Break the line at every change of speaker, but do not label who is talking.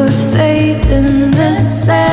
put faith in the sand.